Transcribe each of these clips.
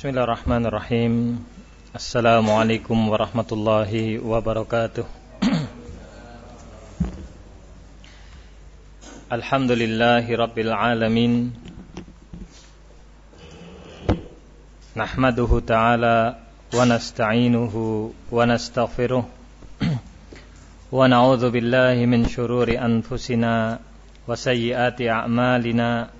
Bismillahirrahmanirrahim. Assalamualaikum warahmatullahi wabarakatuh. Alhamdulillahi rabbil alamin. Nahmaduhu ta'ala Wa nasta'inuhu Wa nastaghfiruh. Wa na'udhu billahi min syururi anfusina Wa sayyiati a'malina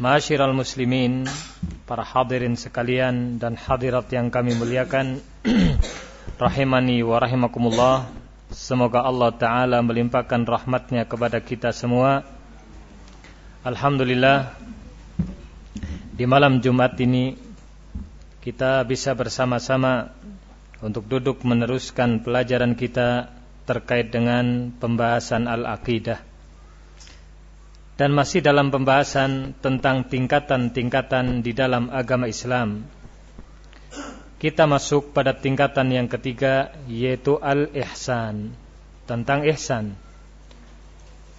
Masyiral muslimin Para hadirin sekalian Dan hadirat yang kami muliakan Rahimani wa rahimakumullah. Semoga Allah Ta'ala melimpahkan rahmatnya kepada kita semua. Alhamdulillah Di malam Jumat ini Kita bisa bersama-sama Untuk duduk meneruskan pelajaran kita Terkait dengan pembahasan Al-Aqidah dan masih dalam pembahasan tentang tingkatan-tingkatan di dalam agama Islam. Kita masuk pada tingkatan yang ketiga yaitu al-ihsan, tentang ihsan.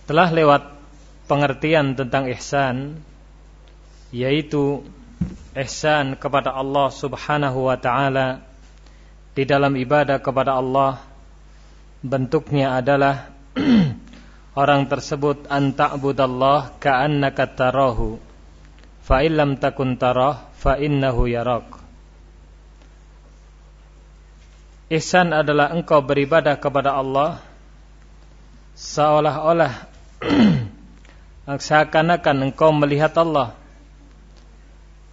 Telah lewat pengertian tentang ihsan yaitu ihsan kepada Allah Subhanahu wa taala di dalam ibadah kepada Allah bentuknya adalah orang tersebut anta'budallah ka'annaka tarahu. Fa illam takun tarah fa innahu yarak Ihsan adalah engkau beribadah kepada Allah seolah-olah seakan-akan engkau melihat Allah.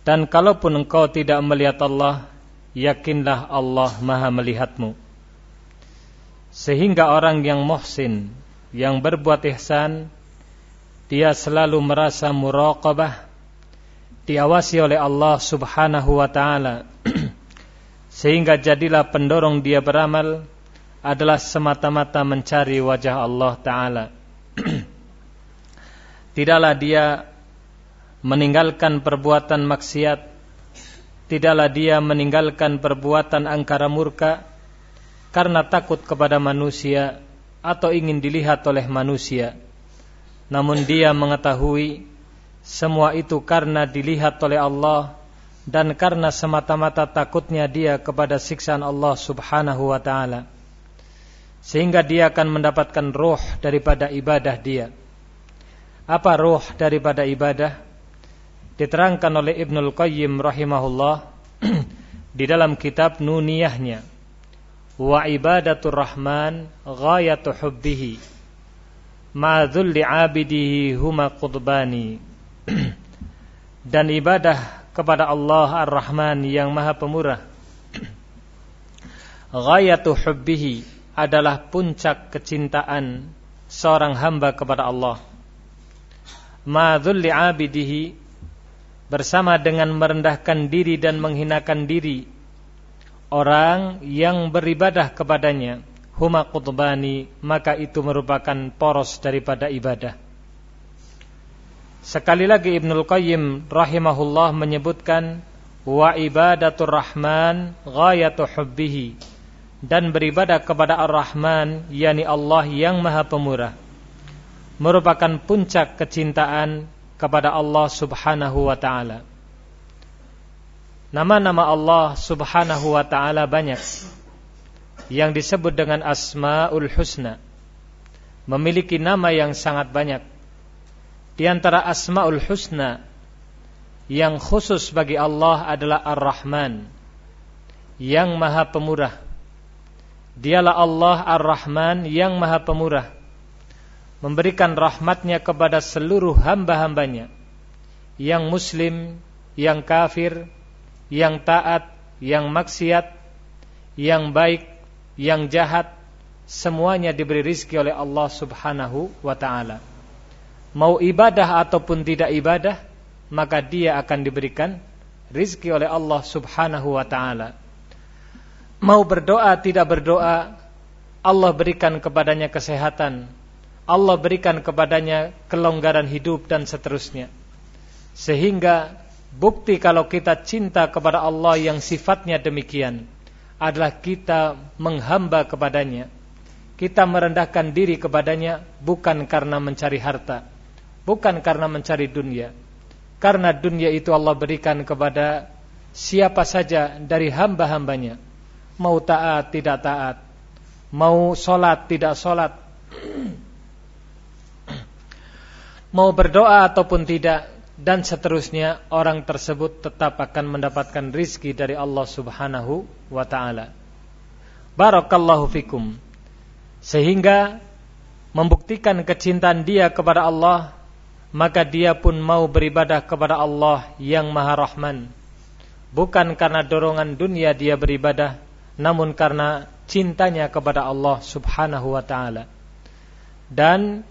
Dan kalaupun engkau tidak melihat Allah yakinlah Allah Maha melihatmu. Sehingga orang yang muhsin yang berbuat ihsan dia selalu merasa muraqabah. Diawasi oleh Allah Subhanahu wa taala. Sehingga jadilah pendorong dia beramal adalah semata-mata mencari wajah Allah taala. Tidaklah dia meninggalkan perbuatan maksiat. Tidaklah dia meninggalkan perbuatan angkara murka karena takut kepada manusia atau ingin dilihat oleh manusia. Namun dia mengetahui semua itu karena dilihat oleh Allah dan karena semata-mata takutnya dia kepada siksaan Allah Subhanahu wa taala. Sehingga dia akan mendapatkan roh daripada ibadah dia. Apa roh daripada ibadah? Diterangkan oleh Ibnul Qayyim rahimahullah di dalam kitab Nuniyahnya wa ibadatur rahman ghayatu hubbihi. Ma dhulli abidihi huma qudbani. Dan ibadah kepada Allah Ar-Rahman yang Maha Pemurah. Ghayatu hubbihi adalah puncak kecintaan seorang hamba kepada Allah. Ma dhulli abidihi bersama dengan merendahkan diri dan menghinakan diri orang yang beribadah kepadanya huma qutbani maka itu merupakan poros daripada ibadah. Sekali lagi Ibnul Qayyim rahimahullah menyebutkan wa ibadatur rahman ghayatu hubbihi dan beribadah kepada Ar-Rahman yakni Allah yang Maha Pemurah merupakan puncak kecintaan kepada Allah Subhanahu wa taala Nama-nama Allah subhanahu wa ta'ala banyak Yang disebut dengan Asma'ul Husna Memiliki nama yang sangat banyak. Di antara Asma'ul Husna Yang khusus bagi Allah adalah Ar-Rahman Yang maha pemurah. Dialah Allah Ar-Rahman yang maha pemurah Memberikan rahmatnya kepada seluruh hamba-hambanya Yang muslim, yang kafir, yang taat, yang maksiat, yang baik, yang jahat, semuanya diberi rizki oleh Allah subhanahu wa ta'ala. Mau ibadah ataupun tidak ibadah, maka dia akan diberikan rizki oleh Allah subhanahu wa ta'ala. mau berdoa tidak berdoa Allah berikan kepadanya kesehatan Allah berikan kepadanya kelonggaran hidup dan seterusnya sehingga bukti kalau kita cinta kepada Allah yang sifatnya demikian adalah kita menghamba kepadanya. Kita merendahkan diri kepadanya bukan karena mencari harta bukan karena mencari dunia. Karena dunia itu Allah berikan kepada siapa saja dari hamba-hambanya. Mau taat tidak taat, mau sholat tidak sholat, mau berdoa ataupun tidak, dan seterusnya orang tersebut tetap akan mendapatkan rizki dari Allah Subhanahu wa taala. Barakallahu fikum. Sehingga membuktikan kecintaan dia kepada Allah, maka dia pun mau beribadah kepada Allah yang Maha Rahman. Bukan karena dorongan dunia dia beribadah, namun karena cintanya kepada Allah Subhanahu wa taala. Dan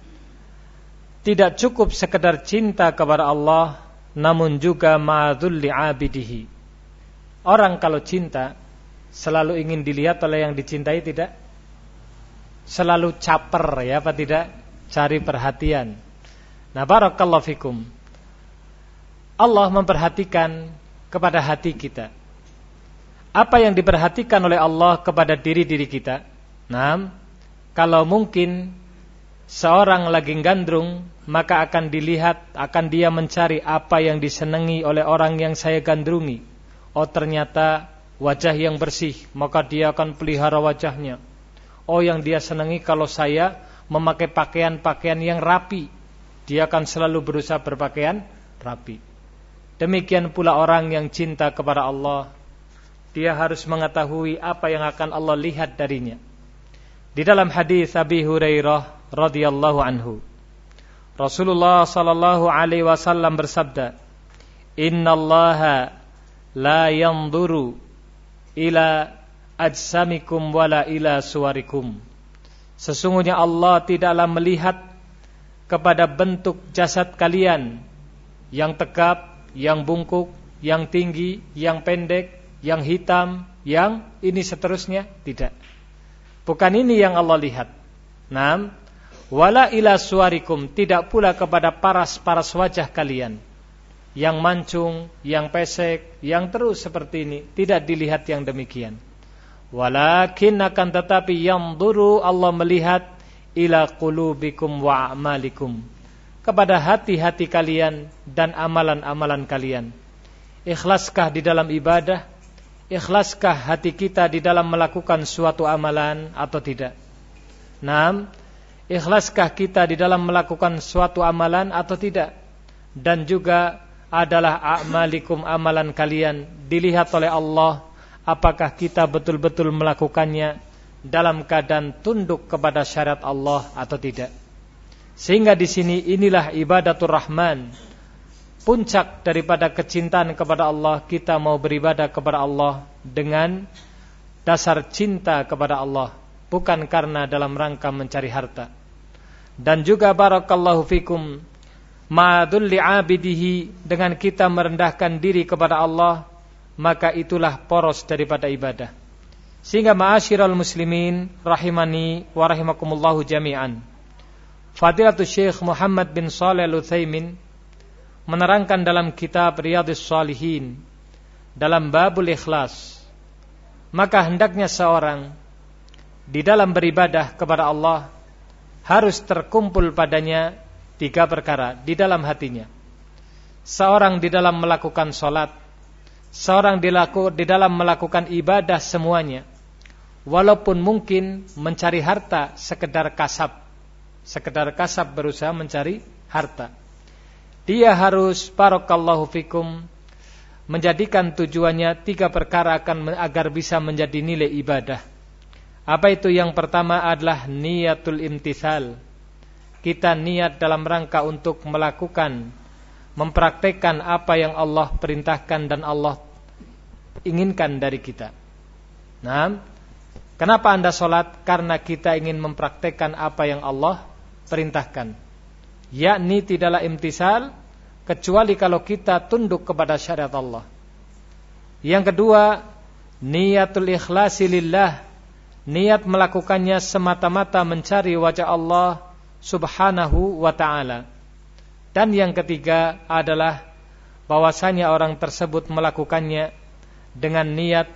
tidak cukup sekedar cinta kepada Allah, namun juga ma'dzulli abidihi. Orang kalau cinta selalu ingin dilihat oleh yang dicintai tidak? Selalu caper ya apa tidak? Cari perhatian. Nah, barakallahu fikum. Allah memperhatikan kepada hati kita apa yang diperhatikan oleh Allah kepada diri-diri kita. Nah, kalau mungkin seorang lagi gandrung, maka akan dilihat, akan dia mencari apa yang disenangi oleh orang yang saya gandrungi. Oh ternyata wajah yang bersih, maka dia akan pelihara wajahnya. Oh yang dia senangi kalau saya memakai pakaian-pakaian yang rapi, dia akan selalu berusaha berpakaian rapi. Demikian pula orang yang cinta kepada Allah, dia harus mengetahui apa yang akan Allah lihat darinya. Di dalam hadis Abi Hurairah radhiyallahu anhu, Rasulullah sallallahu alaihi wasallam bersabda, "Innallaha la yanzuru ila ajsamikum wala ila suwarikum." Sesungguhnya Allah tidaklah melihat kepada bentuk jasad kalian yang tegap, yang bungkuk, yang tinggi, yang pendek, yang hitam, yang ini seterusnya tidak. Bukan ini yang Allah lihat. Nam, wala ila suarikum tidak pula kepada paras-paras wajah kalian yang mancung, yang pesek, yang terus seperti ini tidak dilihat yang demikian. Walakin akan tetapi yang duru Allah melihat ila qulubikum wa amalikum kepada hati-hati kalian dan amalan-amalan kalian. Ikhlaskah di dalam ibadah? Ikhlaskah hati kita di dalam melakukan suatu amalan atau tidak? Nam, ikhlaskah kita di dalam melakukan suatu amalan atau tidak? Dan juga adalah a'malikum amalan kalian dilihat oleh Allah apakah kita betul-betul melakukannya dalam keadaan tunduk kepada syariat Allah atau tidak. Sehingga di sini inilah ibadatul rahman puncak daripada kecintaan kepada Allah kita mau beribadah kepada Allah dengan dasar cinta kepada Allah bukan karena dalam rangka mencari harta. Dan juga barakallahu fikum ma'adulli abidihi dengan kita merendahkan diri kepada Allah maka itulah poros daripada ibadah. Sehingga ma'asyiral muslimin rahimani wa rahimakumullahu jami'an. Fadilatul Syekh Muhammad bin Saleh Al-Utsaimin menerangkan dalam kitab Riyadhus Salihin dalam babul ikhlas maka hendaknya seorang di dalam beribadah kepada Allah harus terkumpul padanya tiga perkara di dalam hatinya. Seorang di dalam melakukan solat seorang dilaku, di dalam melakukan ibadah semuanya walaupun mungkin mencari harta sekedar kasab sekedar kasab berusaha mencari harta dia harus barakallahu fikum menjadikan tujuannya tiga perkara akan agar bisa menjadi nilai ibadah. Apa itu yang pertama adalah niatul imtisal. Kita niat dalam rangka untuk melakukan mempraktekkan apa yang Allah perintahkan dan Allah inginkan dari kita. Nah, kenapa Anda sholat? Karena kita ingin mempraktekkan apa yang Allah perintahkan yakni tidaklah imtisal kecuali kalau kita tunduk kepada syariat Allah. Yang kedua, niatul ikhlasi lillah niat melakukannya semata-mata mencari wajah Allah Subhanahu wa taala. Dan yang ketiga adalah bahwasanya orang tersebut melakukannya dengan niat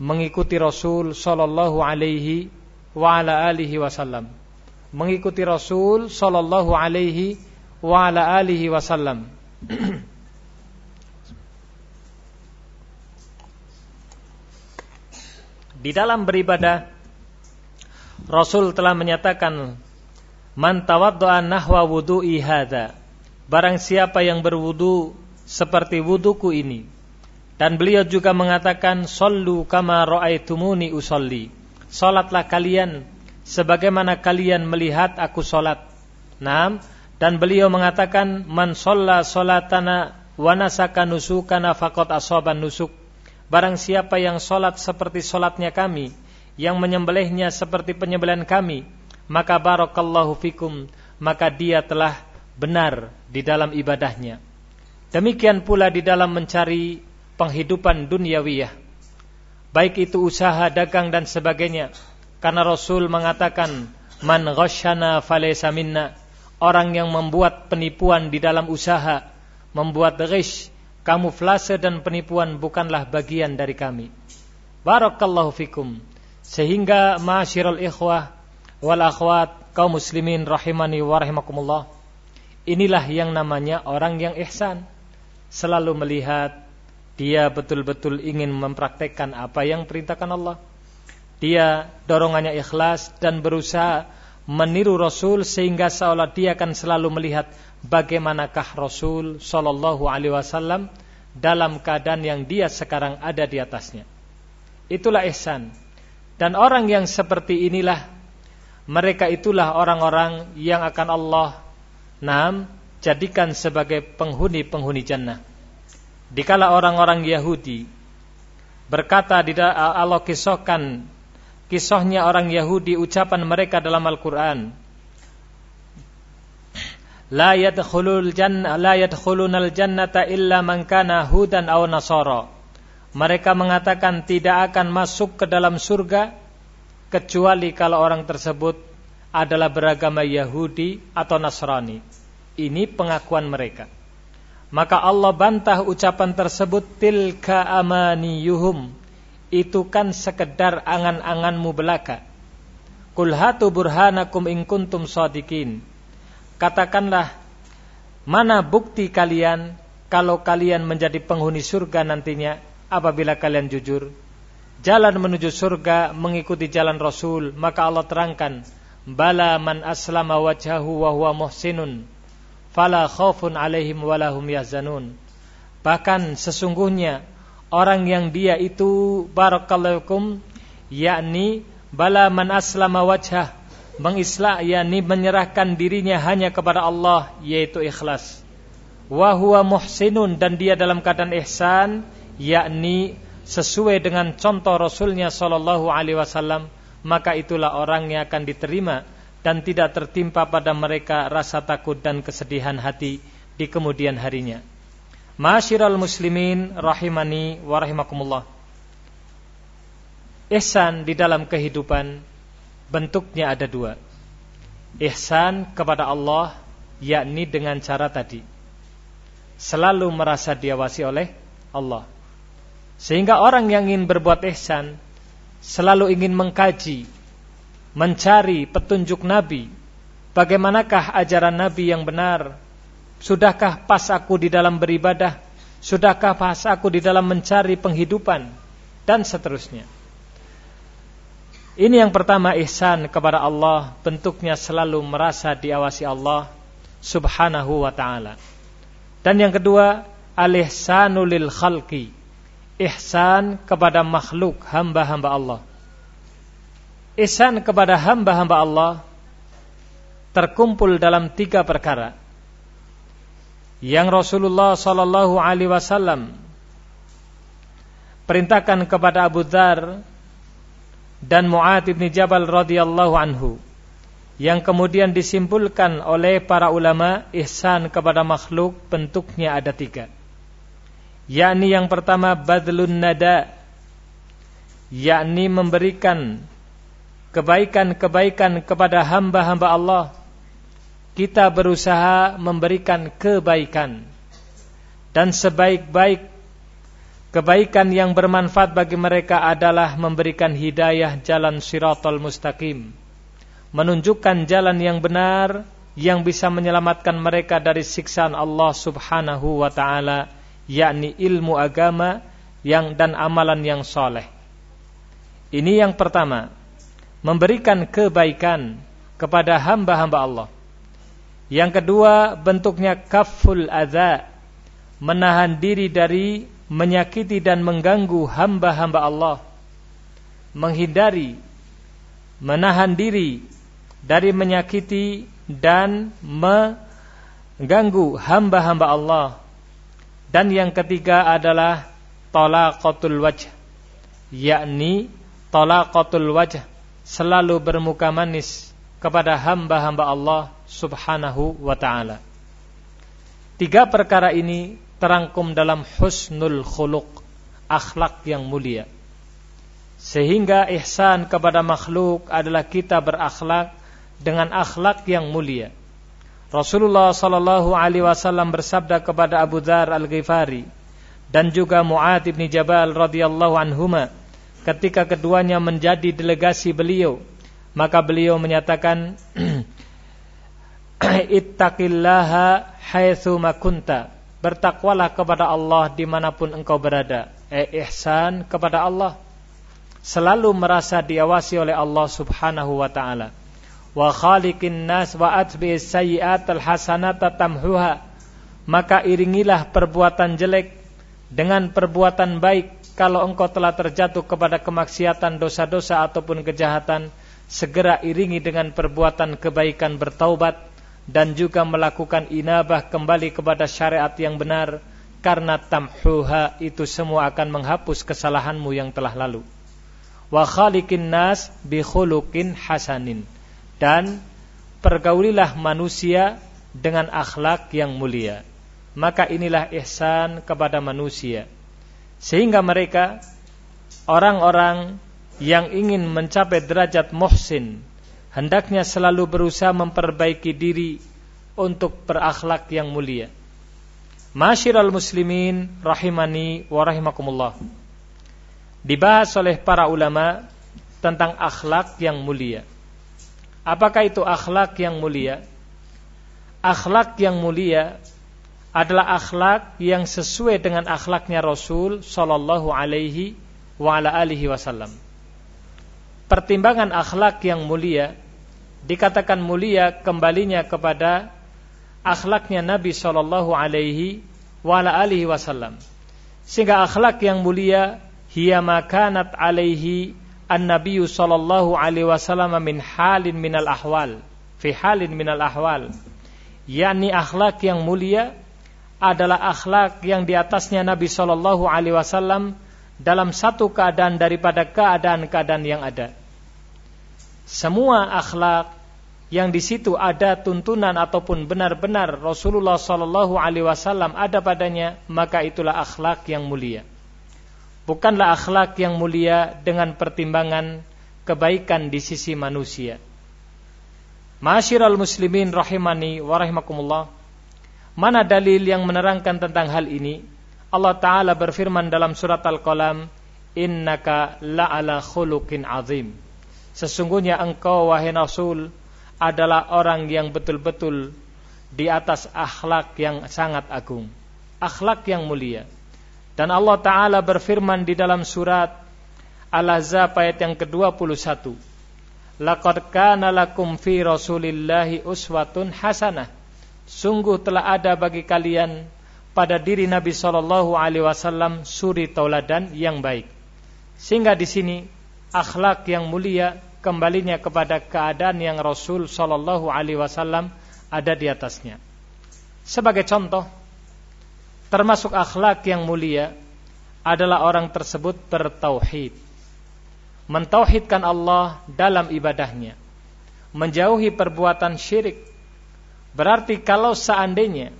mengikuti Rasul sallallahu alaihi wa ala alihi wasallam. Mengikuti Rasul sallallahu alaihi wa ala alihi wasallam. Di dalam beribadah Rasul telah menyatakan Man tawaddo'a nahwa wudu'i hadha Barang siapa yang berwudu seperti wuduku ini. Dan beliau juga mengatakan Sallu kama ra'aitumuni usolli Salatlah kalian sebagaimana kalian melihat aku salat. Naam dan beliau mengatakan man shalla salatana wa nasaka nusukana faqad asaban nusuk Barang siapa yang solat seperti solatnya kami, yang menyembelihnya seperti penyembelihan kami, maka barakallahu fikum, maka dia telah benar di dalam ibadahnya. Demikian pula di dalam mencari penghidupan duniawiyah. Baik itu usaha, dagang dan sebagainya. Karena Rasul mengatakan, Man ghasyana falaysa minna. Orang yang membuat penipuan di dalam usaha, membuat ghish, kamuflase dan penipuan bukanlah bagian dari kami. Barakallahu fikum. Sehingga ma'asyiral ikhwah wal akhwat kaum muslimin rahimani wa rahimakumullah. Inilah yang namanya orang yang ihsan. Selalu melihat dia betul-betul ingin mempraktekkan apa yang perintahkan Allah. Dia dorongannya ikhlas dan berusaha meniru Rasul sehingga seolah dia akan selalu melihat bagaimanakah Rasul Shallallahu Alaihi Wasallam dalam keadaan yang dia sekarang ada di atasnya. Itulah ihsan. Dan orang yang seperti inilah mereka itulah orang-orang yang akan Allah nam jadikan sebagai penghuni-penghuni jannah. Dikala orang-orang Yahudi berkata Allah kisahkan kisahnya orang Yahudi ucapan mereka dalam Al-Qur'an la yadkhulul jannah la yadkhulunal jannata illa man kana hudan aw nasara. Mereka mengatakan tidak akan masuk ke dalam surga kecuali kalau orang tersebut adalah beragama Yahudi atau Nasrani. Ini pengakuan mereka. Maka Allah bantah ucapan tersebut tilka amaniyuhum. Itu kan sekedar angan-anganmu belaka. Kul hatu burhanakum in kuntum sadikin Katakanlah, mana bukti kalian kalau kalian menjadi penghuni surga nantinya apabila kalian jujur? Jalan menuju surga mengikuti jalan Rasul, maka Allah terangkan, Bala man aslama wajhahu wa huwa muhsinun, fala khaufun alaihim walahum yahzanun. Bahkan sesungguhnya orang yang dia itu barakallahu yakni bala man aslama wajhah mengislah yakni menyerahkan dirinya hanya kepada Allah yaitu ikhlas. Wa huwa muhsinun dan dia dalam keadaan ihsan yakni sesuai dengan contoh Rasulnya sallallahu alaihi wasallam maka itulah orang yang akan diterima dan tidak tertimpa pada mereka rasa takut dan kesedihan hati di kemudian harinya. Masyiral muslimin rahimani wa rahimakumullah. Ihsan di dalam kehidupan bentuknya ada dua. Ihsan kepada Allah yakni dengan cara tadi. Selalu merasa diawasi oleh Allah. Sehingga orang yang ingin berbuat ihsan selalu ingin mengkaji, mencari petunjuk Nabi. Bagaimanakah ajaran Nabi yang benar? Sudahkah pas aku di dalam beribadah? Sudahkah pas aku di dalam mencari penghidupan? Dan seterusnya. Ini yang pertama ihsan kepada Allah bentuknya selalu merasa diawasi Allah Subhanahu wa taala. Dan yang kedua al-ihsanu lil khalqi. Ihsan kepada makhluk hamba-hamba Allah. Ihsan kepada hamba-hamba Allah terkumpul dalam tiga perkara. Yang Rasulullah sallallahu alaihi wasallam perintahkan kepada Abu Dzar dan Mu'ad bin Jabal radhiyallahu anhu yang kemudian disimpulkan oleh para ulama ihsan kepada makhluk bentuknya ada tiga. Yakni yang pertama badlun nada yakni memberikan kebaikan-kebaikan kepada hamba-hamba Allah kita berusaha memberikan kebaikan. Dan sebaik-baik kebaikan yang bermanfaat bagi mereka adalah memberikan hidayah jalan siratal mustaqim. Menunjukkan jalan yang benar yang bisa menyelamatkan mereka dari siksaan Allah Subhanahu wa taala yakni ilmu agama yang dan amalan yang soleh. Ini yang pertama, memberikan kebaikan kepada hamba-hamba Allah. Yang kedua, bentuknya kaful adza, menahan diri dari menyakiti dan mengganggu hamba-hamba Allah. Menghindari, menahan diri dari menyakiti dan mengganggu hamba-hamba Allah. Dan yang ketiga adalah talaqatul wajh, yakni talaqatul wajh selalu bermuka manis kepada hamba-hamba Allah Subhanahu wa taala. Tiga perkara ini terangkum dalam husnul khuluq, akhlak yang mulia. Sehingga ihsan kepada makhluk adalah kita berakhlak dengan akhlak yang mulia. Rasulullah sallallahu alaihi wasallam bersabda kepada Abu Dzar Al-Ghifari dan juga Mu'adz bin Jabal radhiyallahu anhuma ketika keduanya menjadi delegasi beliau maka beliau menyatakan ittaqillaha haitsu makunta bertakwalah kepada Allah di mana pun engkau berada. Eh ihsan kepada Allah. Selalu merasa diawasi oleh Allah Subhanahu wa taala. Wa khaliqin nas wa atbi sayyi'at alhasanata tamhuha. Maka iringilah perbuatan jelek dengan perbuatan baik kalau engkau telah terjatuh kepada kemaksiatan, dosa-dosa ataupun kejahatan, segera iringi dengan perbuatan kebaikan bertaubat dan juga melakukan inabah kembali kepada syariat yang benar karena tamhuha itu semua akan menghapus kesalahanmu yang telah lalu. Wa khaliqin nas bi khuluqin hasanin dan pergaulilah manusia dengan akhlak yang mulia. Maka inilah ihsan kepada manusia sehingga mereka orang-orang yang ingin mencapai derajat muhsin hendaknya selalu berusaha memperbaiki diri untuk berakhlak yang mulia. Masyiral muslimin rahimani wa rahimakumullah. Dibahas oleh para ulama tentang akhlak yang mulia. Apakah itu akhlak yang mulia? Akhlak yang mulia adalah akhlak yang sesuai dengan akhlaknya Rasul Shallallahu Alaihi wa ala alihi Wasallam. Pertimbangan akhlak yang mulia dikatakan mulia kembalinya kepada akhlaknya Nabi Shallallahu Alaihi wa alihi Wasallam. Sehingga akhlak yang mulia hiya makanat alaihi an-nabiy sallallahu alaihi wasallam min halin minal ahwal fi halin minal ahwal yakni akhlak yang mulia adalah akhlak yang di atasnya Nabi Shallallahu Alaihi Wasallam dalam satu keadaan daripada keadaan-keadaan yang ada. Semua akhlak yang di situ ada tuntunan ataupun benar-benar Rasulullah Shallallahu Alaihi Wasallam ada padanya, maka itulah akhlak yang mulia. Bukanlah akhlak yang mulia dengan pertimbangan kebaikan di sisi manusia. Masyiral muslimin rahimani wa rahimakumullah. Mana dalil yang menerangkan tentang hal ini? Allah Ta'ala berfirman dalam surat Al-Qalam, Innaka la'ala khuluqin azim. Sesungguhnya engkau, wahai Rasul, adalah orang yang betul-betul di atas akhlak yang sangat agung. Akhlak yang mulia. Dan Allah Ta'ala berfirman di dalam surat Al-Ahzab ayat yang ke-21. Laqad kana lakum fi Rasulillahi uswatun hasanah sungguh telah ada bagi kalian pada diri Nabi Shallallahu Alaihi Wasallam suri tauladan yang baik. Sehingga di sini akhlak yang mulia kembalinya kepada keadaan yang Rasul Shallallahu Alaihi Wasallam ada di atasnya. Sebagai contoh, termasuk akhlak yang mulia adalah orang tersebut bertauhid, mentauhidkan Allah dalam ibadahnya, menjauhi perbuatan syirik Berarti kalau seandainya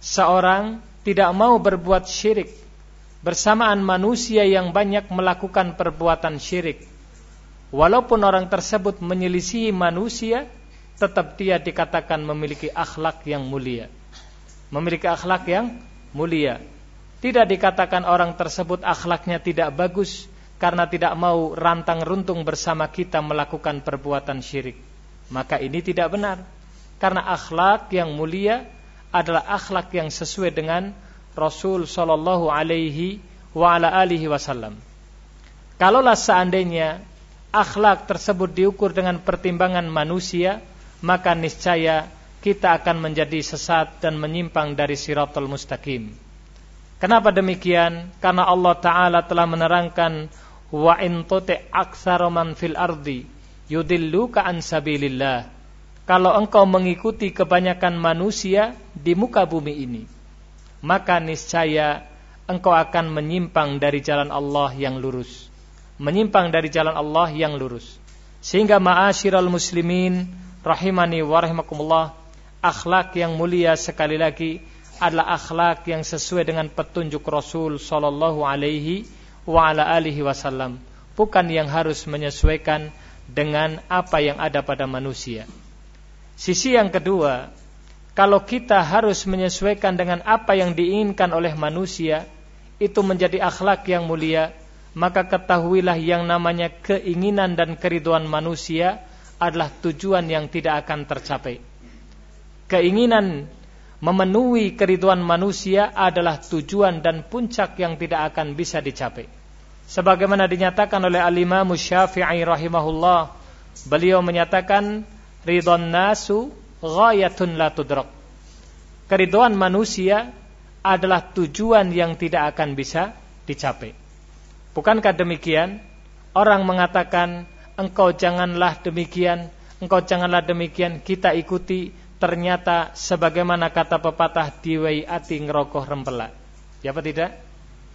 seorang tidak mau berbuat syirik bersamaan manusia yang banyak melakukan perbuatan syirik. Walaupun orang tersebut menyelisihi manusia, tetap dia dikatakan memiliki akhlak yang mulia. Memiliki akhlak yang mulia. Tidak dikatakan orang tersebut akhlaknya tidak bagus karena tidak mau rantang runtung bersama kita melakukan perbuatan syirik. Maka ini tidak benar. Karena akhlak yang mulia adalah akhlak yang sesuai dengan Rasul sallallahu alaihi wa ala alihi wasallam. Kalaulah seandainya akhlak tersebut diukur dengan pertimbangan manusia, maka niscaya kita akan menjadi sesat dan menyimpang dari siratul mustaqim. Kenapa demikian? Karena Allah Ta'ala telah menerangkan wa in tuti' man fil ardi yudilluka an sabilillah. Kalau engkau mengikuti kebanyakan manusia di muka bumi ini, maka niscaya engkau akan menyimpang dari jalan Allah yang lurus. Menyimpang dari jalan Allah yang lurus. Sehingga ma'asyiral muslimin rahimani wa rahimakumullah, akhlak yang mulia sekali lagi adalah akhlak yang sesuai dengan petunjuk Rasul sallallahu alaihi wa ala alihi wasallam, bukan yang harus menyesuaikan dengan apa yang ada pada manusia. Sisi yang kedua, kalau kita harus menyesuaikan dengan apa yang diinginkan oleh manusia, itu menjadi akhlak yang mulia, maka ketahuilah yang namanya keinginan dan keriduan manusia adalah tujuan yang tidak akan tercapai. Keinginan memenuhi keriduan manusia adalah tujuan dan puncak yang tidak akan bisa dicapai. Sebagaimana dinyatakan oleh Al-Imam Syafi'i rahimahullah, beliau menyatakan ridwan nasu ghayatun la tudrak. Keriduan manusia adalah tujuan yang tidak akan bisa dicapai. Bukankah demikian? Orang mengatakan, engkau janganlah demikian, engkau janganlah demikian, kita ikuti, ternyata sebagaimana kata pepatah diwai ati ngerokoh rempela. Ya apa tidak?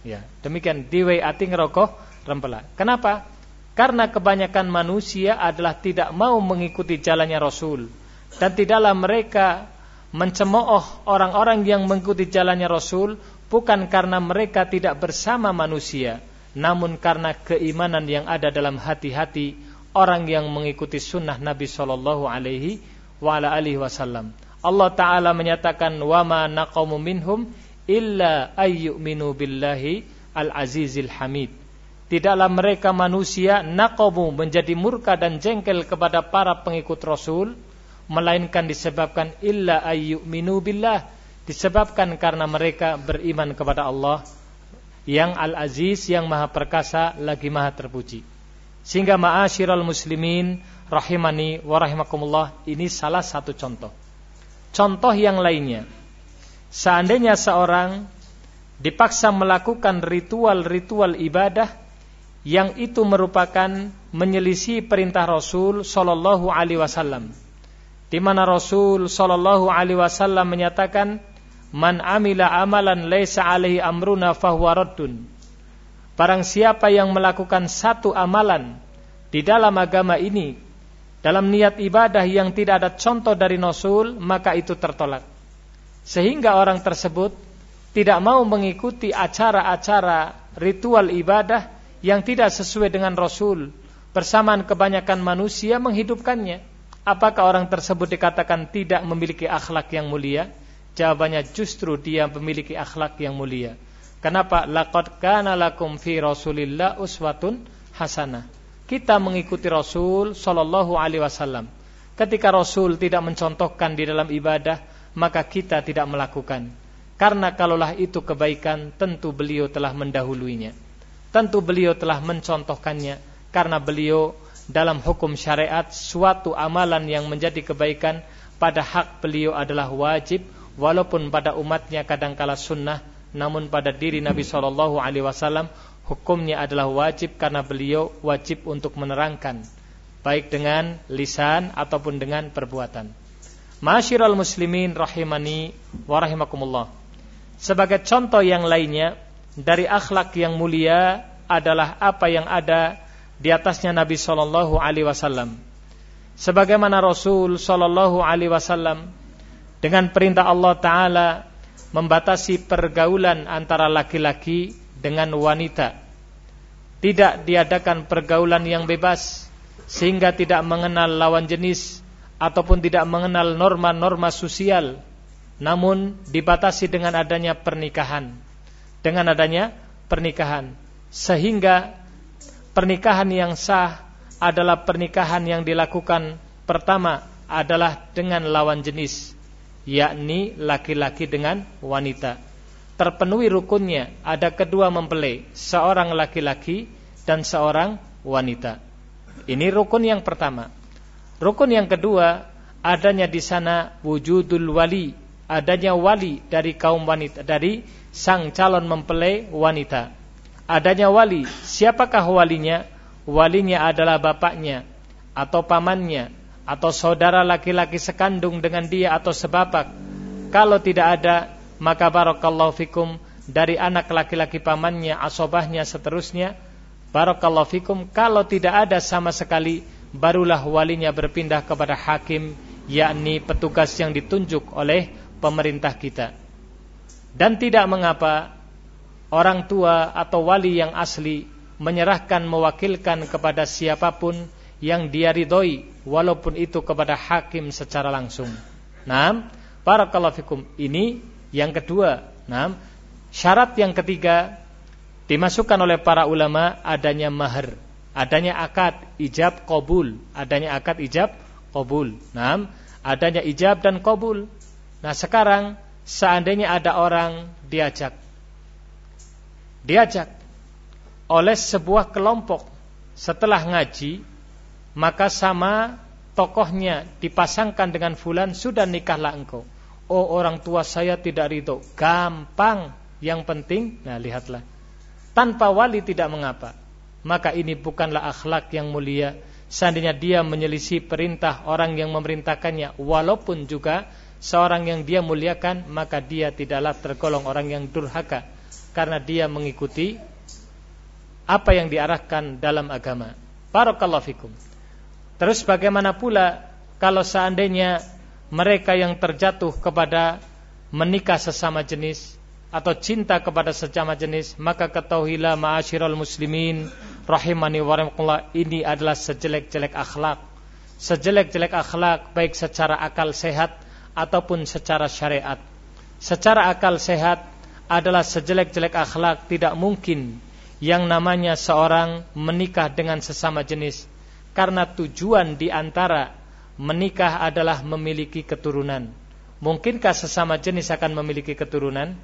Ya, demikian diwai ati ngerokoh rempela. Kenapa? Karena kebanyakan manusia adalah tidak mau mengikuti jalannya Rasul dan tidaklah mereka mencemooh orang-orang yang mengikuti jalannya Rasul bukan karena mereka tidak bersama manusia, namun karena keimanan yang ada dalam hati-hati orang yang mengikuti sunnah Nabi Shallallahu Alaihi Wasallam. Allah Taala menyatakan wa ma naqamu minhum illa ayyuminu billahi al-azizil hamid. Tidaklah mereka manusia naqamu menjadi murka dan jengkel kepada para pengikut Rasul melainkan disebabkan illa ayyuminu billah disebabkan karena mereka beriman kepada Allah yang Al-Aziz yang Maha Perkasa lagi Maha Terpuji. Sehingga ma'asyiral muslimin rahimani wa rahimakumullah ini salah satu contoh. Contoh yang lainnya. Seandainya seorang dipaksa melakukan ritual-ritual ibadah yang itu merupakan menyelisih perintah Rasul sallallahu alaihi wasallam di mana Rasul sallallahu alaihi wasallam menyatakan man amila amalan laisa alaihi amruna fahuwa raddun. Barang siapa yang melakukan satu amalan di dalam agama ini dalam niat ibadah yang tidak ada contoh dari Rasul maka itu tertolak. Sehingga orang tersebut tidak mau mengikuti acara-acara ritual ibadah yang tidak sesuai dengan Rasul. Bersamaan kebanyakan manusia menghidupkannya Apakah orang tersebut dikatakan tidak memiliki akhlak yang mulia? Jawabannya justru dia memiliki akhlak yang mulia. Kenapa? Laqad kana lakum fi Rasulillah uswatun hasanah. Kita mengikuti Rasul sallallahu alaihi wasallam. Ketika Rasul tidak mencontohkan di dalam ibadah, maka kita tidak melakukan. Karena kalaulah itu kebaikan, tentu beliau telah mendahuluinya. Tentu beliau telah mencontohkannya karena beliau dalam hukum syariat suatu amalan yang menjadi kebaikan pada hak beliau adalah wajib walaupun pada umatnya kadangkala sunnah namun pada diri Nabi Shallallahu Alaihi Wasallam hukumnya adalah wajib karena beliau wajib untuk menerangkan baik dengan lisan ataupun dengan perbuatan. Masyiral muslimin rahimani wa. Sebagai contoh yang lainnya dari akhlak yang mulia adalah apa yang ada di atasnya Nabi Shallallahu Alaihi Wasallam. Sebagaimana Rasul Shallallahu Alaihi Wasallam dengan perintah Allah Taala membatasi pergaulan antara laki-laki dengan wanita. Tidak diadakan pergaulan yang bebas sehingga tidak mengenal lawan jenis ataupun tidak mengenal norma-norma sosial namun dibatasi dengan adanya pernikahan. Dengan adanya pernikahan sehingga pernikahan yang sah adalah pernikahan yang dilakukan pertama adalah dengan lawan jenis yakni laki-laki dengan wanita. Terpenuhi rukunnya ada kedua mempelai, seorang laki-laki dan seorang wanita. Ini rukun yang pertama. Rukun yang kedua adanya di sana wujudul wali, adanya wali dari kaum wanita, dari sang calon mempelai wanita. Adanya wali, siapakah walinya? Walinya adalah bapaknya atau pamannya atau saudara laki-laki sekandung dengan dia atau sebapak. Kalau tidak ada, maka barakallahu fikum dari anak laki-laki pamannya, asobahnya, seterusnya. Barakallahu fikum kalau tidak ada sama sekali, barulah walinya berpindah kepada hakim, yakni petugas yang ditunjuk oleh pemerintah kita. Dan tidak mengapa orang tua atau wali yang asli menyerahkan mewakilkan kepada siapa pun yang dia ridhoi walaupun itu kepada hakim secara langsung. Nah, barakallahu fikum. Ini yang kedua. Nah, syarat yang ketiga dimasukkan oleh para ulama adanya mahar, adanya akad ijab qabul, adanya akad ijab qabul. Nah, adanya ijab dan qabul. Nah, sekarang seandainya ada orang diajak diajak oleh sebuah kelompok setelah ngaji maka sama tokohnya dipasangkan dengan fulan sudah nikahlah engkau. Oh orang tua saya tidak ridho, gampang. Yang penting, nah lihatlah, tanpa wali tidak mengapa. Maka ini bukanlah akhlak yang mulia. Seandainya dia menyelisih perintah orang yang memerintahkannya, walaupun juga seorang yang dia muliakan, maka dia tidaklah tergolong orang yang durhaka, karena dia mengikuti apa yang diarahkan dalam agama. Barakallahu fikum. Terus bagaimana pula kalau seandainya mereka yang terjatuh kepada menikah sesama jenis atau cinta kepada sesama jenis, maka ketahuilah ma'asyiral muslimin rahimani wa ini adalah sejelek-jelek akhlak. Sejelek-jelek akhlak baik secara akal sehat ataupun secara syariat. Secara akal sehat adalah sejelek-jelek akhlak tidak mungkin yang namanya seorang menikah dengan sesama jenis karena tujuan di antara menikah adalah memiliki keturunan. Mungkinkah sesama jenis akan memiliki keturunan?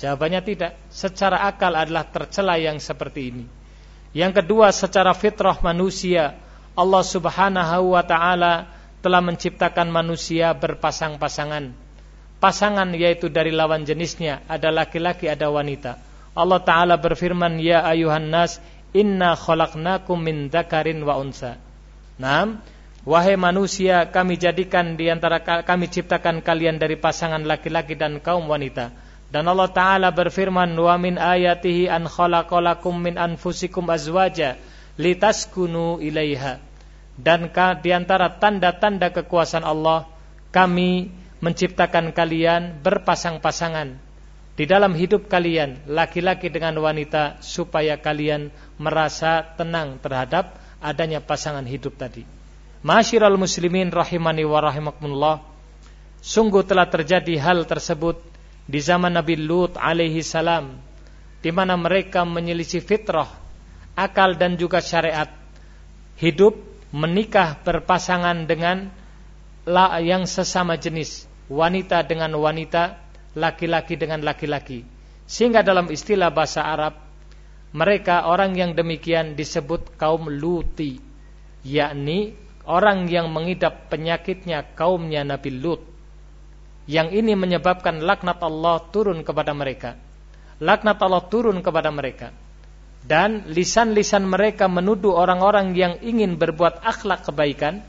Jawabannya tidak. Secara akal adalah tercela yang seperti ini. Yang kedua, secara fitrah manusia, Allah Subhanahu wa taala telah menciptakan manusia berpasang-pasangan. Pasangan yaitu dari lawan jenisnya, ada laki-laki, ada wanita. Allah taala berfirman, "Ya ayuhan nas, Inna khalaqnakum min dzakarin wa unsa. Naam, wahai manusia, kami jadikan di antara kami ciptakan kalian dari pasangan laki-laki dan kaum wanita. Dan Allah Ta'ala berfirman Wa min ayatihi an khalaqalakum min anfusikum azwaja Litaskunu ilaiha Dan di antara tanda-tanda kekuasaan Allah Kami menciptakan kalian berpasang-pasangan Di dalam hidup kalian Laki-laki dengan wanita Supaya kalian merasa tenang terhadap adanya pasangan hidup tadi. Masyiral muslimin rahimani wa. Sungguh telah terjadi hal tersebut di zaman Nabi Lut alaihi salam di mana mereka menyelisih fitrah, akal dan juga syariat. Hidup menikah berpasangan dengan yang sesama jenis, wanita dengan wanita, laki-laki dengan laki-laki. Sehingga dalam istilah bahasa Arab mereka orang yang demikian disebut kaum luti yakni orang yang mengidap penyakitnya kaumnya Nabi Lut. Yang ini menyebabkan laknat Allah turun kepada mereka. Laknat Allah turun kepada mereka. Dan lisan-lisan mereka menuduh orang-orang yang ingin berbuat akhlak kebaikan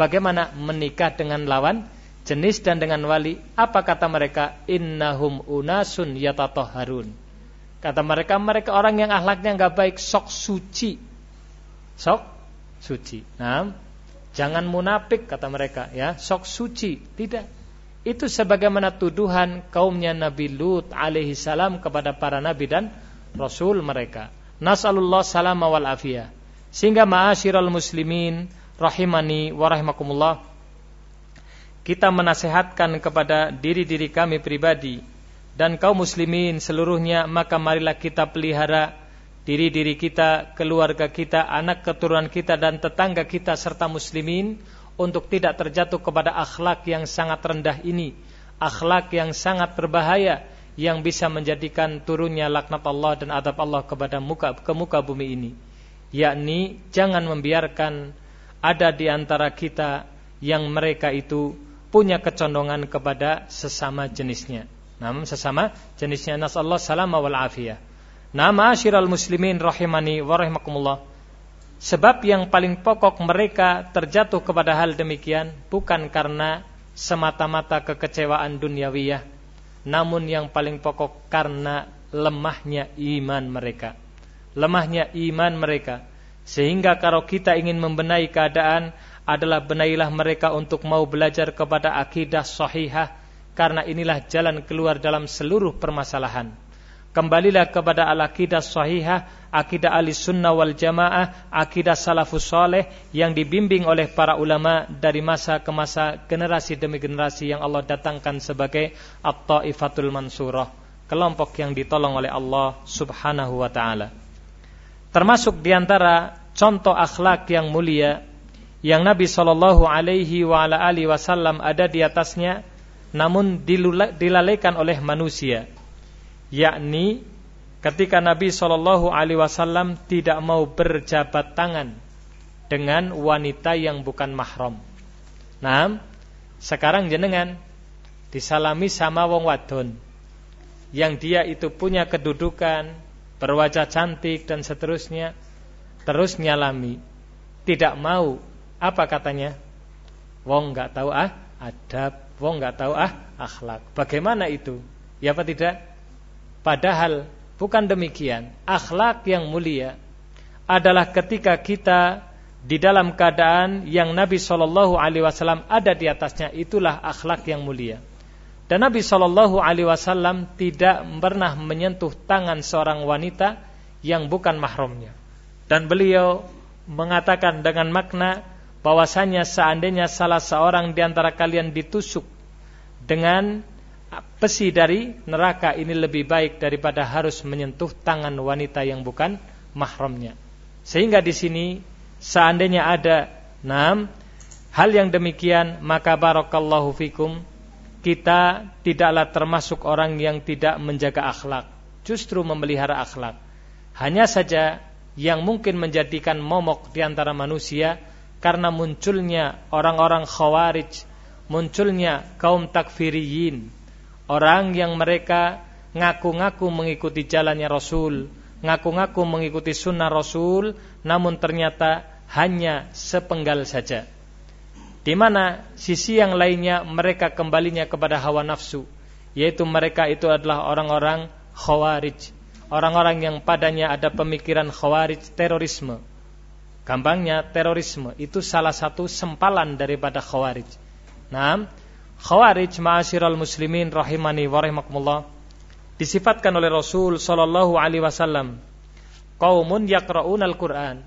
bagaimana menikah dengan lawan jenis dan dengan wali apa kata mereka innahum unasun yatatahharun Kata mereka, mereka orang yang ahlaknya nggak baik, sok suci. Sok suci. Nah, jangan munafik kata mereka, ya, sok suci. Tidak. Itu sebagaimana tuduhan kaumnya Nabi Lut alaihi salam kepada para nabi dan Rasul mereka. Nas'alullah salama wal afiyah. Sehingga ma'asyiral muslimin rahimani wa rahimakumullah kita menasehatkan kepada diri-diri kami pribadi dan kaum muslimin seluruhnya maka marilah kita pelihara diri-diri kita, keluarga kita, anak keturunan kita dan tetangga kita serta muslimin untuk tidak terjatuh kepada akhlak yang sangat rendah ini, akhlak yang sangat berbahaya yang bisa menjadikan turunnya laknat Allah dan adab Allah kepada muka ke muka bumi ini. Yakni jangan membiarkan ada di antara kita yang mereka itu punya kecondongan kepada sesama jenisnya. Namun sesama jenisnya nasallahu salama wal afiyah. Nama asyiral muslimin rahimani wa. Sebab yang paling pokok mereka terjatuh kepada hal demikian bukan karena semata-mata kekecewaan duniawiyah, namun yang paling pokok karena lemahnya iman mereka lemahnya iman mereka. Sehingga kalau kita ingin membenahi keadaan adalah benailah mereka untuk mau belajar kepada akidah sahihah karena inilah jalan keluar dalam seluruh permasalahan. Kembalilah kepada al-aqidah sahihah, akidah ahli sunnah wal jamaah, akidah salafus soleh yang dibimbing oleh para ulama dari masa ke masa, generasi demi generasi yang Allah datangkan sebagai at-taifatul mansurah, kelompok yang ditolong oleh Allah subhanahu wa ta'ala. Termasuk di antara contoh akhlak yang mulia yang Nabi Shallallahu Alaihi Wasallam ada di atasnya, namun dilalaikan oleh manusia, yakni ketika Nabi Shallallahu Alaihi Wasallam tidak mau berjabat tangan dengan wanita yang bukan mahram. Nah, sekarang jenengan disalami sama wong wadon. Yang dia itu punya kedudukan, berwajah cantik dan seterusnya terus nyalami. Tidak mau apa katanya? Wong nggak tahu ah adab. Wong nggak tahu ah akhlak. Bagaimana itu? Ya apa tidak? Padahal bukan demikian. Akhlak yang mulia adalah ketika kita di dalam keadaan yang Nabi Shallallahu Alaihi Wasallam ada di atasnya itulah akhlak yang mulia. Dan Nabi Shallallahu Alaihi Wasallam tidak pernah menyentuh tangan seorang wanita yang bukan mahramnya. Dan beliau mengatakan dengan makna bahwasanya seandainya salah seorang di antara kalian ditusuk dengan besi dari neraka ini lebih baik daripada harus menyentuh tangan wanita yang bukan mahramnya. Sehingga di sini seandainya ada enam hal yang demikian maka barakallahu fikum kita tidaklah termasuk orang yang tidak menjaga akhlak, justru memelihara akhlak. Hanya saja yang mungkin menjadikan momok di antara manusia karena munculnya orang-orang khawarij, munculnya kaum takfiriyin, orang yang mereka ngaku-ngaku mengikuti jalannya Rasul, ngaku-ngaku mengikuti sunnah Rasul, namun ternyata hanya sepenggal saja. Di mana sisi yang lainnya mereka kembalinya kepada hawa nafsu, yaitu mereka itu adalah orang-orang khawarij, orang-orang yang padanya ada pemikiran khawarij terorisme. Gampangnya terorisme itu salah satu sempalan daripada khawarij. Nah, khawarij ma'asyiral muslimin rahimani wa rahimakumullah disifatkan oleh Rasul sallallahu alaihi wasallam qaumun yaqra'un al-Qur'an.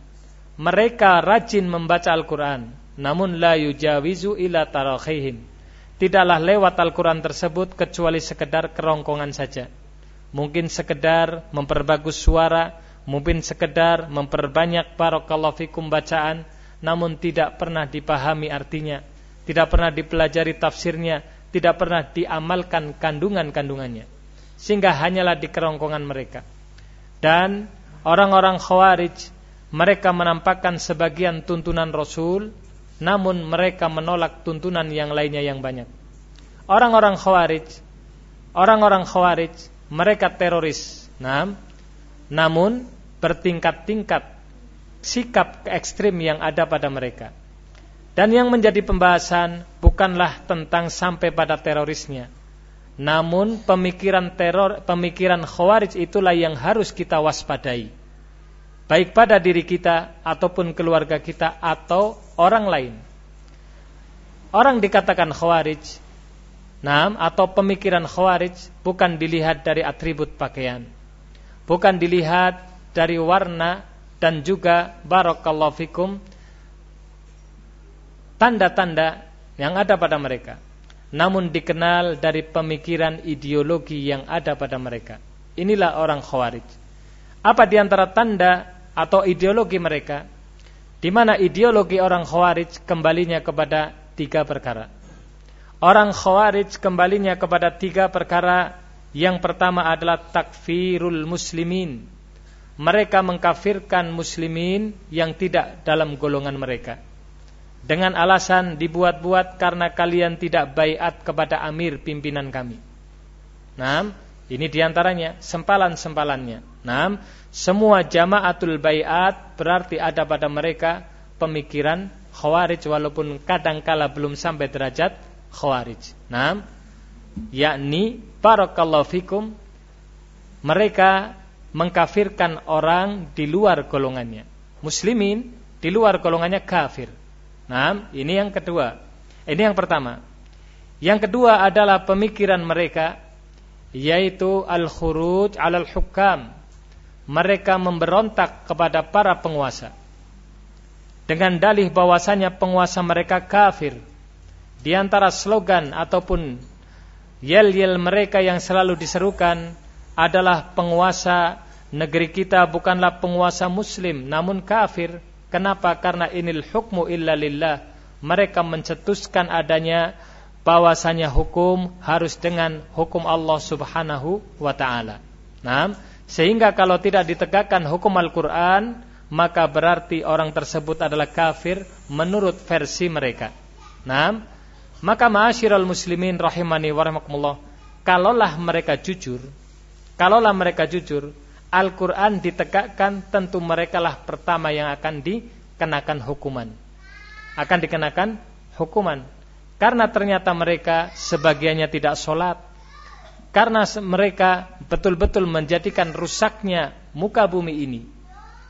Mereka rajin membaca Al-Qur'an, namun la yujawizu ila tarakhihim. Tidaklah lewat Al-Quran tersebut kecuali sekedar kerongkongan saja. Mungkin sekedar memperbagus suara, mungkin sekedar memperbanyak barakallahu fikum bacaan, namun tidak pernah dipahami artinya, tidak pernah dipelajari tafsirnya, tidak pernah diamalkan kandungan-kandungannya. Sehingga hanyalah di kerongkongan mereka. Dan orang-orang khawarij, mereka menampakkan sebagian tuntunan Rasul, namun mereka menolak tuntunan yang lainnya yang banyak. Orang-orang Khawarij, orang-orang Khawarij, mereka teroris. Nah, namun bertingkat-tingkat sikap ekstrim yang ada pada mereka. Dan yang menjadi pembahasan bukanlah tentang sampai pada terorisnya. Namun pemikiran teror, pemikiran khawarij itulah yang harus kita waspadai baik pada diri kita ataupun keluarga kita atau orang lain. Orang dikatakan khawarij, nam atau pemikiran khawarij bukan dilihat dari atribut pakaian, bukan dilihat dari warna dan juga barakallahu fikum tanda-tanda yang ada pada mereka. Namun dikenal dari pemikiran ideologi yang ada pada mereka. Inilah orang khawarij. Apa di antara tanda atau ideologi mereka? Di mana ideologi orang khawarij kembalinya kepada tiga perkara? Orang khawarij kembalinya kepada tiga perkara yang pertama adalah takfirul muslimin mereka mengkafirkan muslimin yang tidak dalam golongan mereka dengan alasan dibuat-buat karena kalian tidak bayat kepada amir pimpinan kami. Nah, ini di antaranya sempalan-sempalannya. Nah, semua jamaatul bayat berarti ada pada mereka pemikiran khawarij walaupun kadangkala belum sampai derajat khawarij. Nah, yakni barakallahu fikum mereka mengkafirkan orang di luar golongannya. Muslimin di luar golongannya kafir. Nah, ini yang kedua. Ini yang pertama. Yang kedua adalah pemikiran mereka yaitu al-khuruj 'alal hukam. Mereka memberontak kepada para penguasa dengan dalih bahwasanya penguasa mereka kafir. Di antara slogan ataupun yel-yel mereka yang selalu diserukan adalah penguasa negeri kita bukanlah penguasa muslim namun kafir Kenapa? Karena inil hukmu illa lillah. Mereka mencetuskan adanya bahwasanya hukum harus dengan hukum Allah Subhanahu wa taala. Nah, sehingga kalau tidak ditegakkan hukum Al-Qur'an, maka berarti orang tersebut adalah kafir menurut versi mereka. Nah, maka ma'asyiral muslimin rahimani wa rahimakumullah, kalaulah mereka jujur, kalaulah mereka jujur, Al-Quran ditegakkan tentu mereka lah pertama yang akan dikenakan hukuman. Akan dikenakan hukuman. Karena ternyata mereka sebagiannya tidak sholat. Karena mereka betul-betul menjadikan rusaknya muka bumi ini.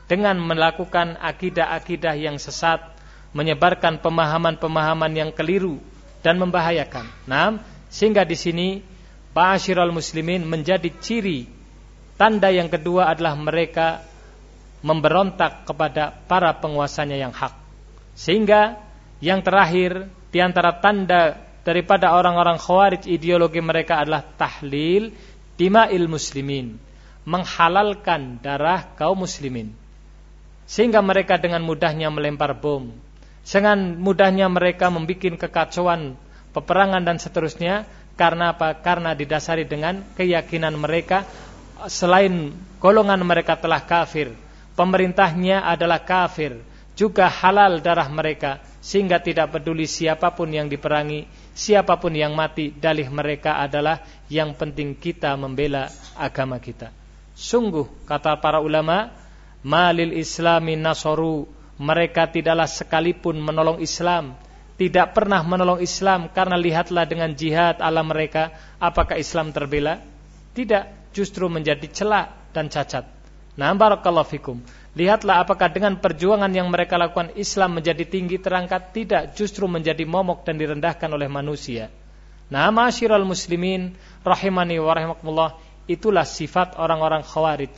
Dengan melakukan akidah-akidah yang sesat. Menyebarkan pemahaman-pemahaman yang keliru dan membahayakan. Nah, sehingga di sini Ba'asyiral muslimin menjadi ciri Tanda yang kedua adalah mereka memberontak kepada para penguasanya yang hak. Sehingga yang terakhir di antara tanda daripada orang-orang khawarij ideologi mereka adalah tahlil dima'il muslimin, menghalalkan darah kaum muslimin. Sehingga mereka dengan mudahnya melempar bom, dengan mudahnya mereka membuat kekacauan, peperangan dan seterusnya karena apa? Karena didasari dengan keyakinan mereka selain golongan mereka telah kafir, pemerintahnya adalah kafir, juga halal darah mereka, sehingga tidak peduli siapa pun yang diperangi, siapa pun yang mati, dalih mereka adalah yang penting kita membela agama kita. Sungguh, kata para ulama, malil islami nasoru, mereka tidaklah sekalipun menolong Islam, tidak pernah menolong Islam karena lihatlah dengan jihad ala mereka, apakah Islam terbela? Tidak, justru menjadi celak dan cacat. Nah, barakallahu fikum. Lihatlah apakah dengan perjuangan yang mereka lakukan Islam menjadi tinggi terangkat tidak justru menjadi momok dan direndahkan oleh manusia. Nah, masyiral muslimin rahimani wa rahimakumullah, itulah sifat orang-orang khawarij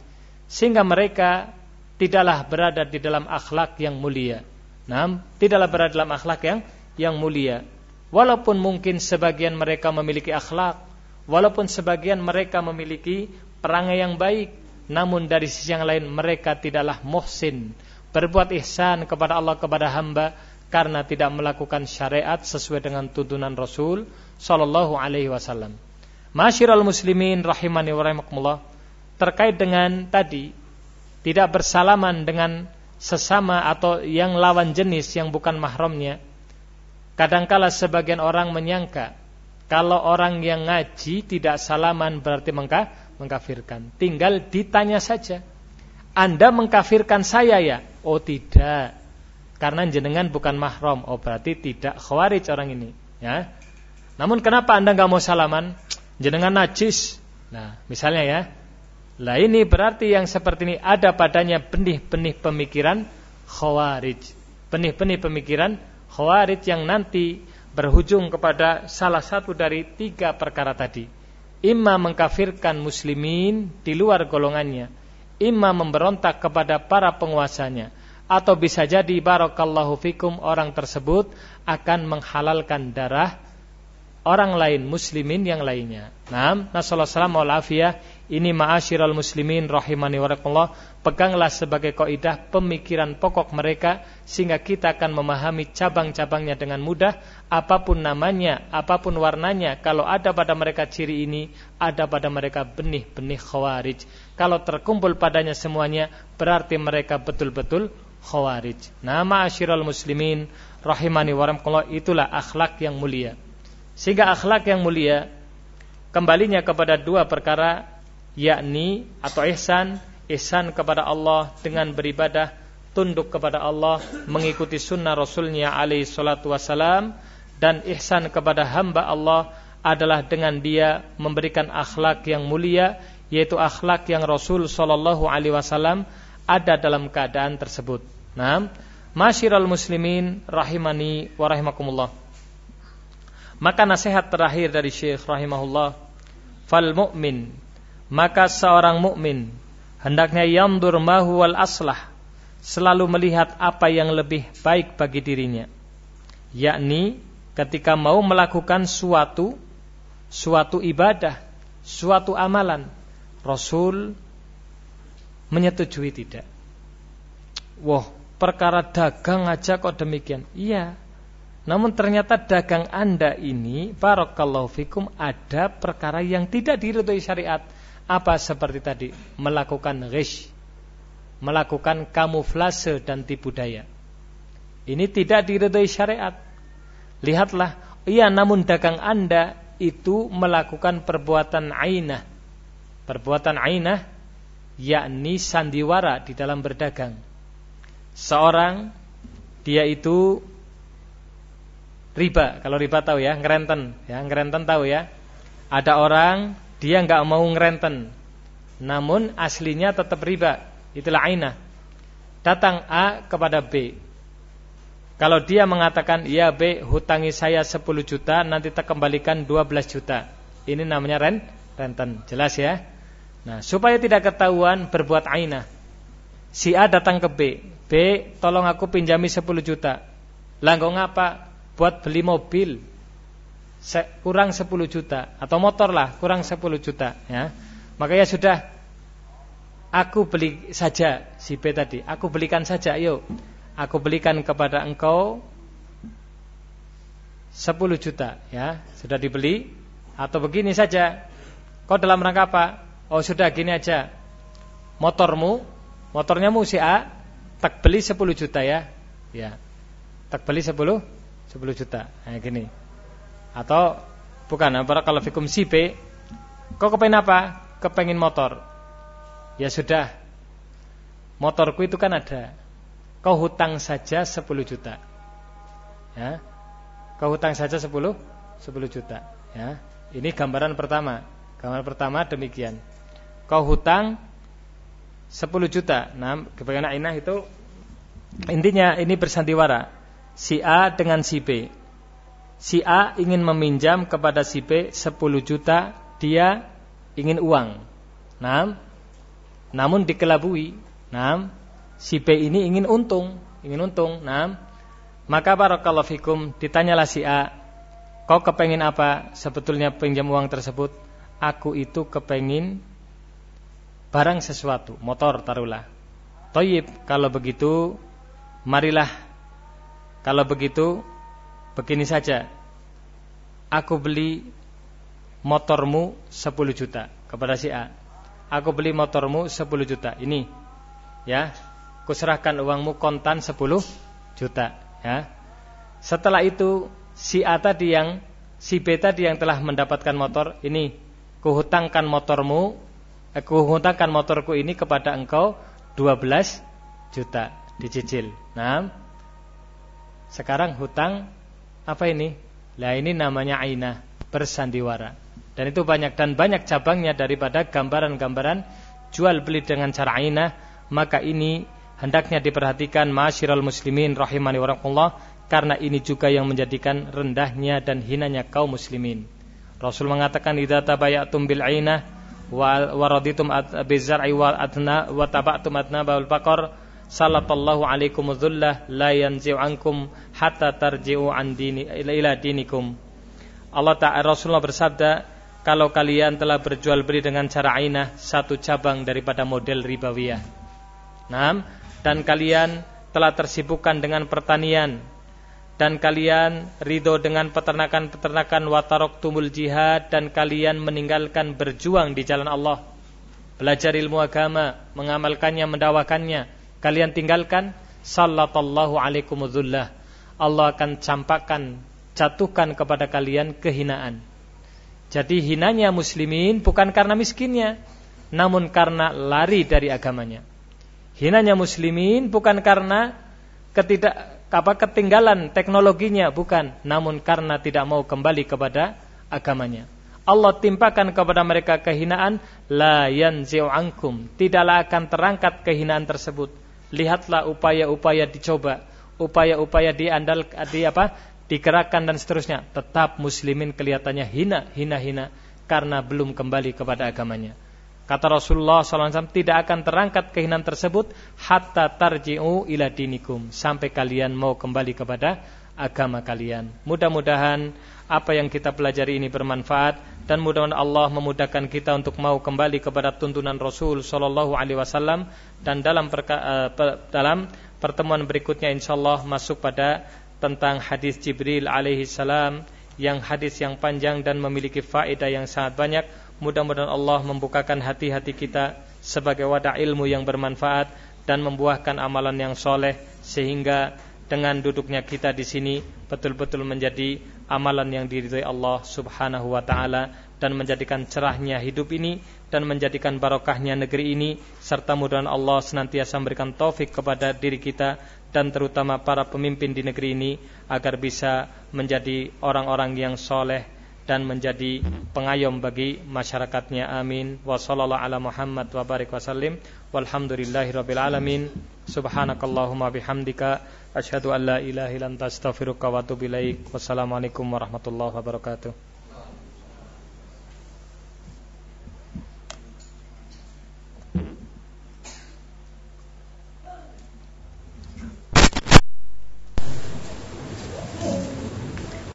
sehingga mereka tidaklah berada di dalam akhlak yang mulia. Nah, tidaklah berada dalam akhlak yang yang mulia. Walaupun mungkin sebagian mereka memiliki akhlak Walaupun sebagian mereka memiliki perangai yang baik, namun dari sisi yang lain mereka tidaklah muhsin, berbuat ihsan kepada Allah kepada hamba karena tidak melakukan syariat sesuai dengan tuntunan Rasul sallallahu alaihi wasallam. Masyiral muslimin rahimani wa rahimakumullah, terkait dengan tadi tidak bersalaman dengan sesama atau yang lawan jenis yang bukan mahramnya. Kadangkala sebagian orang menyangka kalau orang yang ngaji tidak salaman berarti mengka, mengkafirkan. Tinggal ditanya saja. Anda mengkafirkan saya ya? Oh tidak. Karena jenengan bukan mahram. Oh berarti tidak khawarij orang ini. Ya. Namun kenapa Anda nggak mau salaman? Jenengan najis. Nah, misalnya ya. Lah ini berarti yang seperti ini ada padanya benih-benih pemikiran khawarij. Benih-benih pemikiran khawarij yang nanti berhujung kepada salah satu dari tiga perkara tadi. Imma mengkafirkan muslimin di luar golongannya imma memberontak kepada para penguasanya atau bisa jadi barakallahu fikum orang tersebut akan menghalalkan darah orang lain muslimin yang lainnya. Naam, nasallahu afiyah. Ini ma'asyiral muslimin rahimani wa Peganglah sebagai kaidah pemikiran pokok mereka sehingga kita akan memahami cabang-cabangnya dengan mudah apa pun namanya, apa pun warnanya. Kalau ada pada mereka ciri ini, ada pada mereka benih-benih khawarij. Kalau terkumpul padanya semuanya, berarti mereka betul-betul khawarij. Nama asyiral muslimin rahimani wa itulah akhlak yang mulia. Sehingga akhlak yang mulia kembalinya kepada dua perkara yakni atau ihsan, ihsan kepada Allah dengan beribadah, tunduk kepada Allah, mengikuti sunnah Rasulnya alaihi salatu wasalam dan ihsan kepada hamba Allah adalah dengan dia memberikan akhlak yang mulia yaitu akhlak yang Rasul sallallahu alaihi wasallam ada dalam keadaan tersebut. Nah, masyiral muslimin rahimani wa rahimakumullah. Maka nasihat terakhir dari Syekh rahimahullah, fal mu'min, maka seorang mukmin hendaknya yandur mahu wal aslah, selalu melihat apa yang lebih baik bagi dirinya. Yakni ketika mau melakukan suatu suatu ibadah, suatu amalan, Rasul menyetujui tidak. Wah, perkara dagang aja kok demikian. Iya, namun ternyata dagang Anda ini barakallahu fikum ada perkara yang tidak diridhoi syariat. Apa seperti tadi? Melakukan ghish, melakukan kamuflase dan tipu daya. Ini tidak diridhoi syariat. Lihatlah, iya namun dagang Anda itu melakukan perbuatan ainah. Perbuatan ainah yakni sandiwara di dalam berdagang. Seorang dia itu riba. Kalau riba tahu ya, ngerenten, ya ngerenten tahu ya. Ada orang dia nggak mau ngerenten, namun aslinya tetap riba. Itulah aina. Datang A kepada B. Kalau dia mengatakan, ya B hutangi saya 10 juta, nanti tak kembalikan 12 juta. Ini namanya rent, renten. Jelas ya? Nah, supaya tidak ketahuan berbuat aina. Si A datang ke B. B, tolong aku pinjami 10 juta. Langkau ngapa? buat beli mobil kurang 10 juta. Atau motor lah kurang 10 juta ya. Maka ya sudah aku beli saja si B tadi. Aku belikan saja yuk aku belikan kepada engkau 10 juta ya. Sudah dibeli atau begini saja. Kau dalam rangka apa? Oh sudah gini aja. Motormu motornya mu si A tak beli 10 juta ya. Ya. Tak beli 10 10 juta. Nah, gini. Atau bukan, kalau fikum si B, kau kepengen apa? Kepengen motor. Ya sudah. Motorku itu kan ada. Kau hutang saja 10 juta. Ya. Kau hutang saja 10 10 juta, ya. Ini gambaran pertama. Gambaran pertama demikian. Kau hutang 10 juta. Nah, kebanyakan inah itu intinya ini bersandiwara si A dengan si B. Si A ingin meminjam kepada si B 10 juta, dia ingin uang. Nah, namun dikelabui. Nah, si B ini ingin untung, ingin untung. Nah, maka barakallahu fikum ditanyalah si A, kau kepengin apa sebetulnya pinjam uang tersebut? Aku itu kepengin barang sesuatu, motor taruhlah. Toyib, kalau begitu marilah kalau begitu, begini saja. Aku beli motormu 10 juta kepada si A. Aku beli motormu 10 juta. Ini ya. Kuserahkan uangmu kontan 10 juta, ya. Setelah itu si A tadi yang si B tadi yang telah mendapatkan motor, ini kuhutangkan motormu, eh, kuhutangkan motorku ini kepada engkau 12 juta dicicil. Nah, sekarang hutang apa ini? Lah ini namanya aina, bersandiwara. Dan itu banyak dan banyak cabangnya daripada gambaran-gambaran jual beli dengan cara aina, maka ini hendaknya diperhatikan masyiral muslimin rahimani wa karena ini juga yang menjadikan rendahnya dan hinanya kaum muslimin. Rasul mengatakan idza tabayatum bil aina wa raditum bizar'i wa adna wa taba'tum adna bal baqar salatallahu alaikum dhullah la yanzi'u ankum hatta tarji'u an dini ila dinikum. Allah Ta'ala Rasulullah bersabda kalau kalian telah berjual beli dengan cara ainah satu cabang daripada model ribawiyah. Nah, dan kalian telah tersibukkan dengan pertanian. Dan kalian ridho dengan peternakan-peternakan watarok tumul jihad. Dan kalian meninggalkan berjuang di jalan Allah. Belajar ilmu agama mengamalkannya mendawakannya kalian tinggalkan sallallahu alaikum Allah akan campakkan jatuhkan kepada kalian kehinaan. Jadi hinanya muslimin bukan karena miskinnya namun karena lari dari agamanya. Hinanya muslimin bukan karena ketidak apa ketinggalan teknologinya bukan namun karena tidak mau kembali kepada agamanya. Allah timpakan kepada mereka kehinaan la yanzi'u ankum. Tidaklah akan terangkat kehinaan tersebut lihatlah upaya-upaya dicoba upaya-upaya diandal di apa digerakkan dan seterusnya. Tetap muslimin kelihatannya hina hina hina karena belum kembali kepada agamanya. Kata Rasulullah SAW tidak akan terangkat kehinaan tersebut hatta tarji'u ila dinikum. Sampai kalian mau kembali kepada agama kalian. Mudah-mudahan apa yang kita pelajari ini bermanfaat dan mudah-mudahan Allah memudahkan kita untuk mau kembali kepada tuntunan Rasul Shallallahu Alaihi Wasallam dan dalam perka, uh, dalam pertemuan berikutnya insyaallah masuk pada tentang hadis Jibril alaihi salam yang hadis yang panjang dan memiliki faedah yang sangat banyak. Mudah-mudahan Allah membukakan hati-hati kita sebagai wadah ilmu yang bermanfaat dan membuahkan amalan yang soleh sehingga dengan duduknya kita di sini betul-betul menjadi amalan yang diridhai Allah Subhanahu wa taala dan menjadikan cerahnya hidup ini dan menjadikan barokahnya negeri ini serta mudah Allah senantiasa memberikan taufik kepada diri kita dan terutama para pemimpin di negeri ini agar bisa menjadi orang-orang yang soleh dan menjadi pengayom bagi masyarakatnya. Amin. Wa sallallahu ala Muhammad wa barik wa sallim. Walhamdulillahi alamin subhanakallahumma bihamdika asyhadu an la ilaha illa anta astaghfiruka wa atubu ilaik. Wassalamualaikum warahmatullahi wabarakatuh